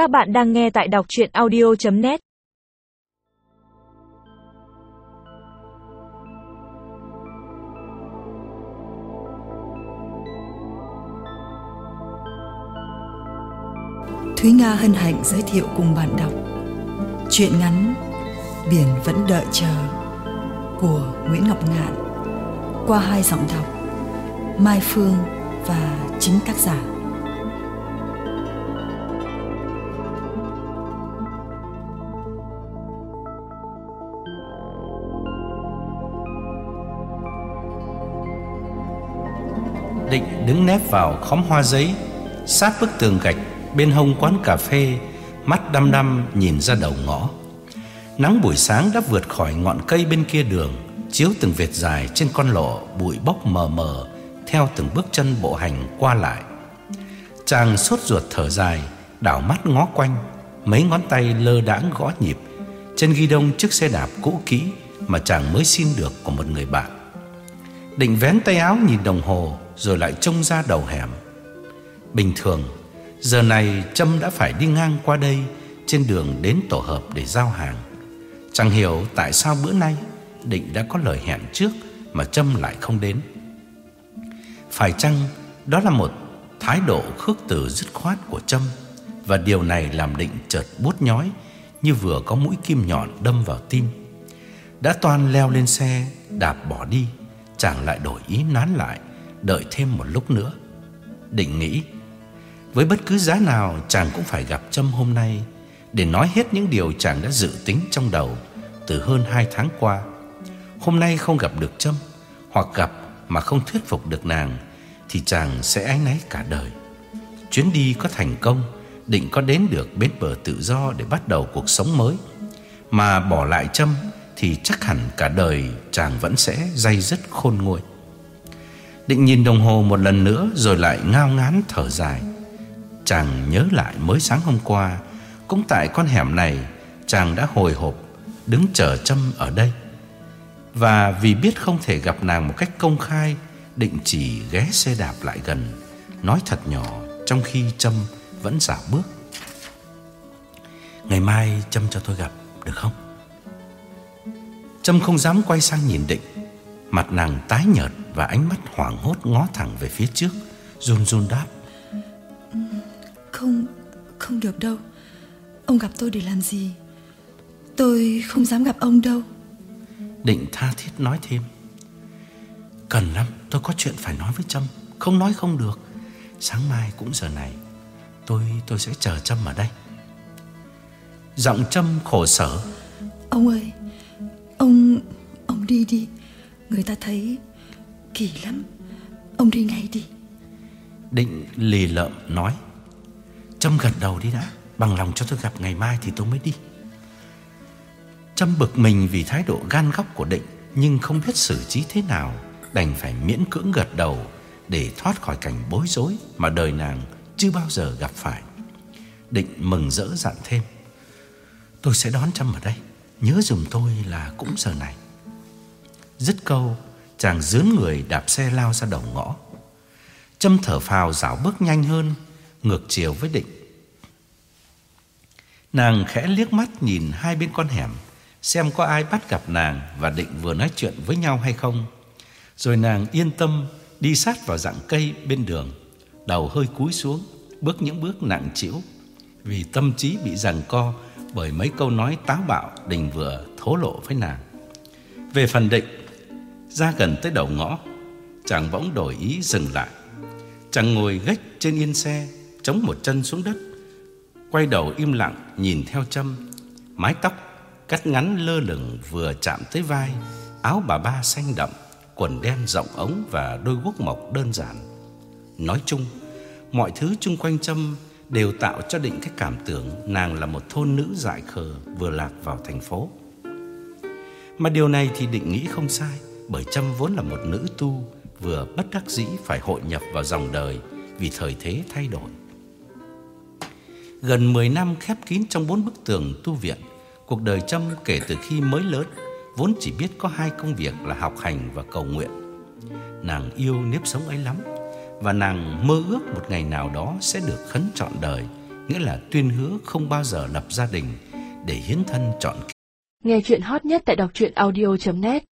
Các bạn đang nghe tại đọc chuyện audio.net Thúy Nga hân hạnh giới thiệu cùng bạn đọc Chuyện ngắn Biển vẫn đợi chờ của Nguyễn Ngọc Ngạn qua hai giọng đọc Mai Phương và chính tác giả. Định đứng nép vào khóm hoa giấy, Sát bức tường gạch Bên hông quán cà phê, Mắt đăm đăm nhìn ra đầu ngõ. Nắng buổi sáng đã vượt khỏi ngọn cây bên kia đường, Chiếu từng vệt dài trên con lộ Bụi bốc mờ mờ Theo từng bước chân bộ hành qua lại. Chàng sốt ruột thở dài, Đảo mắt ngó quanh, Mấy ngón tay lơ đãng gõ nhịp. Trên ghi đông chiếc xe đạp cũ kỹ Mà chàng mới xin được của một người bạn. Định vén tay áo nhìn đồng hồ rồi lại trông ra đầu hẻm. Bình thường, Giờ này Trâm đã phải đi ngang qua đây, Trên đường đến tổ hợp để giao hàng. Chẳng hiểu tại sao bữa nay Định đã có lời hẹn trước Mà Trâm lại không đến. Phải chăng Đó là một thái độ khước từ dứt khoát của Trâm? Và điều này làm Định chợt bút nhói, Như vừa có mũi kim nhọn đâm vào tim. Đã toàn leo lên xe, Đạp bỏ đi, Chàng lại đổi ý nán lại. Đợi thêm một lúc nữa. Định nghĩ, Với bất cứ giá nào chàng cũng phải gặp Trâm hôm nay, Để nói hết những điều chàng đã dự tính trong đầu Từ hơn hai tháng qua. Hôm nay không gặp được Trâm Hoặc gặp mà không thuyết phục được nàng, Thì chàng sẽ áy náy cả đời. Chuyến đi có thành công, Định có đến được bến bờ tự do Để bắt đầu cuộc sống mới. Mà bỏ lại Trâm Thì chắc hẳn cả đời chàng vẫn sẽ day dứt khôn nguôi. Định nhìn đồng hồ một lần nữa Rồi lại ngao ngán thở dài. Chàng nhớ lại mới sáng hôm qua, Cũng tại con hẻm này, Chàng đã hồi hộp, Đứng chờ Trâm ở đây. Và vì biết không thể gặp nàng một cách công khai, Định chỉ ghé xe đạp lại gần, Nói thật nhỏ Trong khi Trâm vẫn giả bước. Ngày mai Trâm cho tôi gặp, Được không? Trâm không dám quay sang nhìn Định, Mặt nàng tái nhợt. Và ánh mắt hoảng hốt ngó thẳng về phía trước Run run đáp. Không, không được đâu. Ông gặp tôi để làm gì? Tôi không dám gặp ông đâu. Định tha thiết nói thêm. Cần lắm tôi có chuyện phải nói với Trâm. Không nói không được. Sáng mai cũng giờ này Tôi tôi sẽ chờ Trâm ở đây. Giọng Trâm khổ sở. Ông ơi Ông Ông đi đi. Người ta thấy kỳ lắm. Ông đi ngay đi. Định lì lợm nói Trâm gật đầu đi đã, Bằng lòng cho tôi gặp ngày mai thì tôi mới đi. Trâm bực mình vì thái độ gan góc của Định, Nhưng không biết xử trí thế nào, Đành phải miễn cưỡng gật đầu Để thoát khỏi cảnh bối rối Mà đời nàng chưa bao giờ gặp phải. Định mừng rỡ dặn thêm, Tôi sẽ đón Trâm ở đây, Nhớ dùm tôi là cũng giờ này. Dứt câu Chàng dướn người đạp xe lao ra đầu ngõ. Châm thở phào dạo bước nhanh hơn, Ngược chiều với định. Nàng khẽ liếc mắt nhìn hai bên con hẻm, Xem có ai bắt gặp nàng Và định vừa nói chuyện với nhau hay không. Rồi nàng yên tâm Đi sát vào dạng cây bên đường, Đầu hơi cúi xuống, Bước những bước nặng trĩu. Vì tâm trí bị giằng co Bởi mấy câu nói táo bạo Đình vừa thố lộ với nàng. Về phần định ra gần tới đầu ngõ. Chàng bỗng đổi ý dừng lại. Chàng ngồi gách trên yên xe, Chống một chân xuống đất. Quay đầu im lặng nhìn theo Trâm Mái tóc cắt ngắn lơ lửng vừa chạm tới vai. Áo bà ba xanh đậm, Quần đen rộng ống và đôi guốc mộc đơn giản. Nói chung, Mọi thứ chung quanh Trâm Đều tạo cho Định cái cảm tưởng Nàng là một thôn nữ dại khờ Vừa lạc vào thành phố. Mà điều này thì Định nghĩ không sai. Bởi Trâm vốn là một nữ tu, Vừa bất đắc dĩ phải hội nhập vào dòng đời Vì thời thế thay đổi. Gần 10 năm khép kín trong bốn bức tường tu viện, Cuộc đời Trâm kể từ khi mới lớn Vốn chỉ biết có hai công việc là học hành và cầu nguyện. Nàng yêu nếp sống ấy lắm Và nàng mơ ước một ngày nào đó sẽ được khấn trọn đời, nghĩa là tuyên hứa không bao giờ lập gia đình để hiến thân chọn Nghe chuyện hot nhất tại đọc truyện audio.net